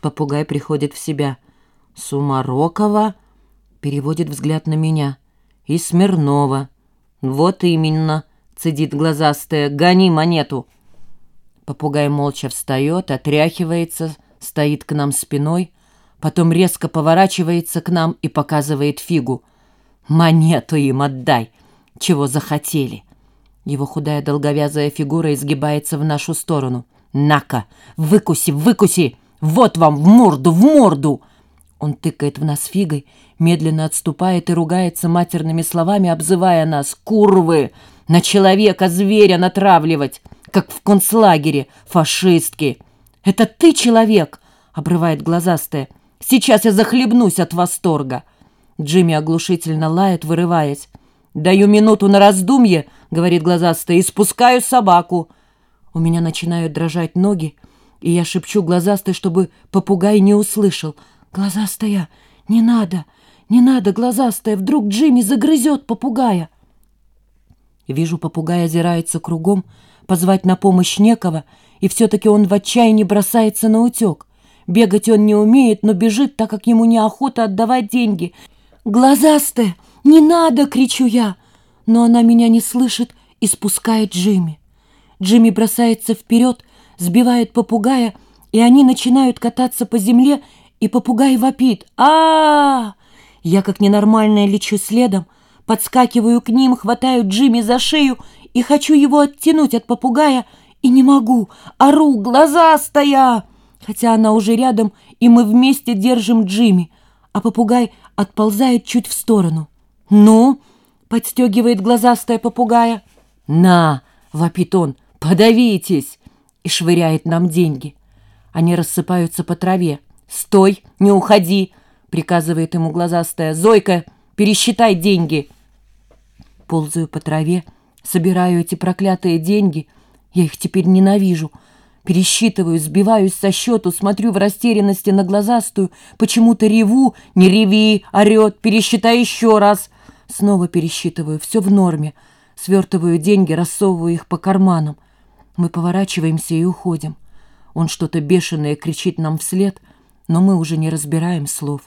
Попугай приходит в себя. Сумарокова переводит взгляд на меня. И Смирнова. Вот именно, цедит глазастая. Гони монету. Попугай молча встает, отряхивается, стоит к нам спиной, потом резко поворачивается к нам и показывает фигу. «Монету им отдай! Чего захотели!» Его худая долговязая фигура изгибается в нашу сторону. «На-ка! Выкуси, выкуси! Вот вам в морду, в морду!» Он тыкает в нас фигой, медленно отступает и ругается матерными словами, обзывая нас «Курвы! На человека зверя натравливать! Как в концлагере! Фашистки!» «Это ты человек!» — обрывает глазастая. «Сейчас я захлебнусь от восторга!» Джимми оглушительно лает, вырываясь. «Даю минуту на раздумье», — говорит глазастая, — «и спускаю собаку». У меня начинают дрожать ноги, и я шепчу глазастой, чтобы попугай не услышал. «Глазастая, не надо, не надо, глазастая, вдруг Джимми загрызет попугая». Вижу, попугай озирается кругом, позвать на помощь некого, и все-таки он в отчаянии бросается на утек. Бегать он не умеет, но бежит, так как ему неохота отдавать деньги. «Глазастая, не надо!» — кричу я. Но она меня не слышит и спускает Джимми. Джимми бросается вперед, сбивает попугая, и они начинают кататься по земле, и попугай вопит. а а, -а! Я, как ненормальная, лечу следом, подскакиваю к ним, хватаю Джимми за шею и хочу его оттянуть от попугая, и не могу, ору, глазастая! Хотя она уже рядом, и мы вместе держим Джимми, а попугай отползает чуть в сторону. «Ну?» — подстегивает глазастая попугая. «На!» — вопит он. «Подавитесь!» И швыряет нам деньги. Они рассыпаются по траве. «Стой! Не уходи!» — приказывает ему глазастая. «Зойка, пересчитай деньги!» Ползаю по траве, собираю эти проклятые деньги. Я их теперь ненавижу. Пересчитываю, сбиваюсь со счету, смотрю в растерянности на глазастую. Почему-то реву. «Не реви!» — орет. «Пересчитай еще раз!» Снова пересчитываю. Все в норме. Свертываю деньги, рассовываю их по карманам. Мы поворачиваемся и уходим. Он что-то бешеное кричит нам вслед, но мы уже не разбираем слов.